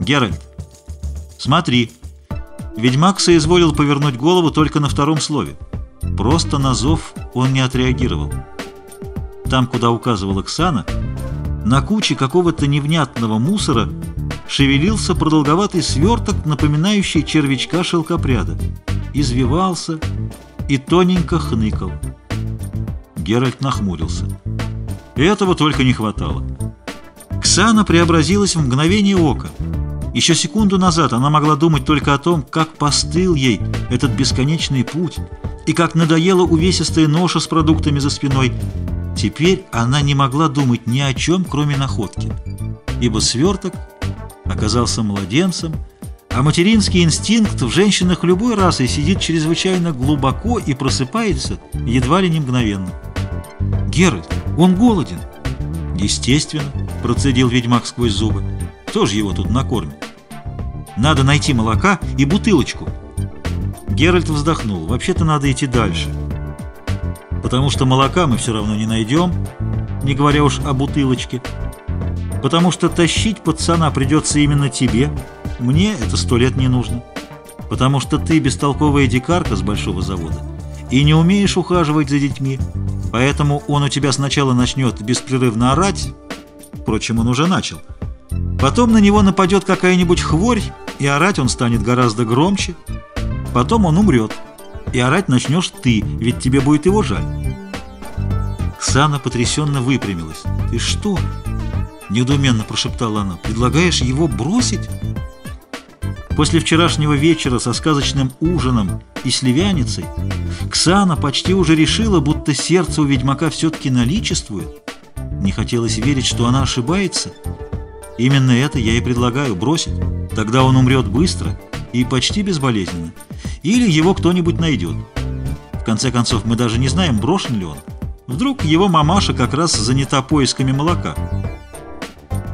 Геральт, смотри. Ведьмак соизволил повернуть голову только на втором слове. Просто на зов он не отреагировал. Там, куда указывала Ксана, на куче какого-то невнятного мусора шевелился продолговатый сверток, напоминающий червячка шелкопряда. Извивался и тоненько хныкал. Геральт нахмурился. Этого только не хватало. Ксана преобразилась в мгновение ока. Еще секунду назад она могла думать только о том, как постыл ей этот бесконечный путь и как надоела увесистая ноша с продуктами за спиной. Теперь она не могла думать ни о чем, кроме находки, ибо сверток оказался младенцем, а материнский инстинкт в женщинах любой расы сидит чрезвычайно глубоко и просыпается едва ли не мгновенно. «Геральт, он голоден!» «Естественно», — процедил ведьмак сквозь зубы. «Кто же его тут накормит?» «Надо найти молока и бутылочку». Геральт вздохнул. «Вообще-то надо идти дальше. Потому что молока мы все равно не найдем, не говоря уж о бутылочке. Потому что тащить пацана придется именно тебе. Мне это сто лет не нужно. Потому что ты бестолковая дикарка с большого завода и не умеешь ухаживать за детьми». Поэтому он у тебя сначала начнет беспрерывно орать, впрочем, он уже начал. Потом на него нападет какая-нибудь хворь, и орать он станет гораздо громче. Потом он умрет, и орать начнешь ты, ведь тебе будет его жаль. Сана потрясенно выпрямилась. «Ты что?» – недоуменно прошептала она. «Предлагаешь его бросить?» После вчерашнего вечера со сказочным ужином и сливяницей Ксана почти уже решила, будто сердце у ведьмака все-таки наличествует. Не хотелось верить, что она ошибается. Именно это я и предлагаю бросить. Тогда он умрет быстро и почти безболезненно. Или его кто-нибудь найдет. В конце концов, мы даже не знаем, брошен ли он. Вдруг его мамаша как раз занята поисками молока.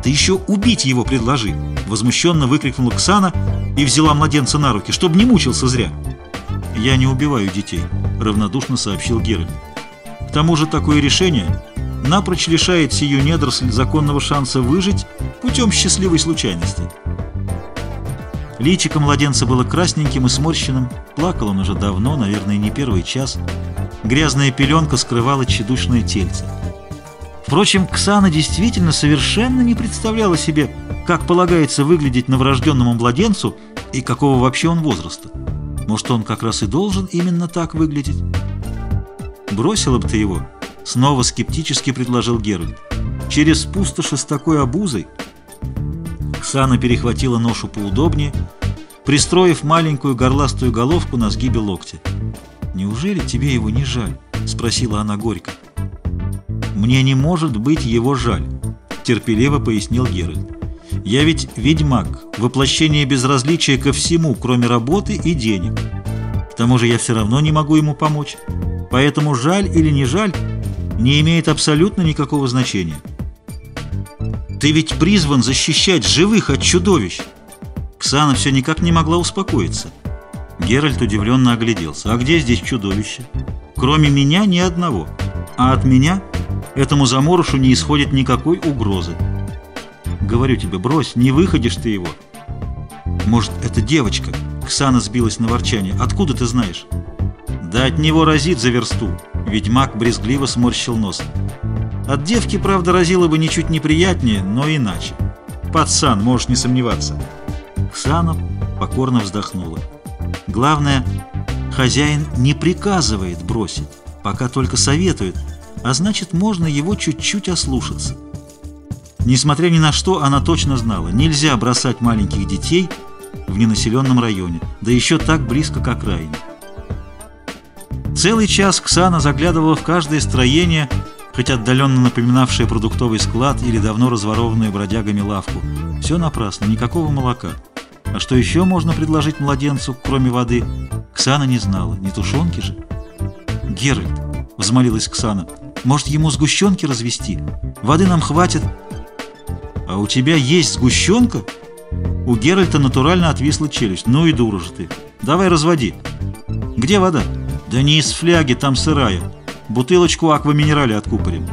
«Ты еще убить его предложи!» Возмущенно выкрикнула Ксана и взяла младенца на руки, чтобы не мучился зря. «Я не убиваю детей», — равнодушно сообщил Геральт. «К тому же такое решение напрочь лишает сию недоросль законного шанса выжить путем счастливой случайности». Личико младенца было красненьким и сморщенным, плакал он уже давно, наверное, не первый час. Грязная пеленка скрывала тщедушное тельце. Впрочем, Ксана действительно совершенно не представляла себе, как полагается выглядеть новорожденному младенцу и какого вообще он возраста. Может, он как раз и должен именно так выглядеть? Бросила бы ты его? Снова скептически предложил Геральт. Через пустоши с такой обузой? Ксана перехватила ношу поудобнее, пристроив маленькую горластую головку на сгибе локтя. «Неужели тебе его не жаль?» — спросила она горько. «Мне не может быть его жаль», — терпеливо пояснил Геральт. «Я ведь ведьмак, воплощение безразличия ко всему, кроме работы и денег. К тому же я все равно не могу ему помочь. Поэтому жаль или не жаль не имеет абсолютно никакого значения. Ты ведь призван защищать живых от чудовищ!» Ксана все никак не могла успокоиться. Геральт удивленно огляделся. «А где здесь чудовище? Кроме меня ни одного. А от меня Этому заморышу не исходит никакой угрозы. Говорю тебе, брось, не выходишь ты его. Может, это девочка? Ксана сбилась на ворчание. Откуда ты знаешь? Да от него разит за версту. Ведьмак брезгливо сморщил нос. От девки, правда, разило бы ничуть неприятнее, но иначе. Пацан, можешь не сомневаться. Ксана покорно вздохнула. Главное, хозяин не приказывает бросить, пока только советует – а значит, можно его чуть-чуть ослушаться. Несмотря ни на что, она точно знала, нельзя бросать маленьких детей в ненаселенном районе, да еще так близко к окраине. Целый час Ксана заглядывала в каждое строение, хоть отдаленно напоминавшее продуктовый склад или давно разворованную бродягами лавку. Все напрасно, никакого молока. А что еще можно предложить младенцу, кроме воды, Ксана не знала, не тушенки же. «Геральт», — взмолилась Ксана, — может, ему сгущенки развести? Воды нам хватит. А у тебя есть сгущенка? У Геральта натурально отвисла челюсть. Ну и дура же ты. Давай разводи. Где вода? Да не из фляги, там сырая. Бутылочку акваминерали откупорим.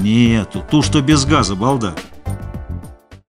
Нету, ту, что без газа, балда.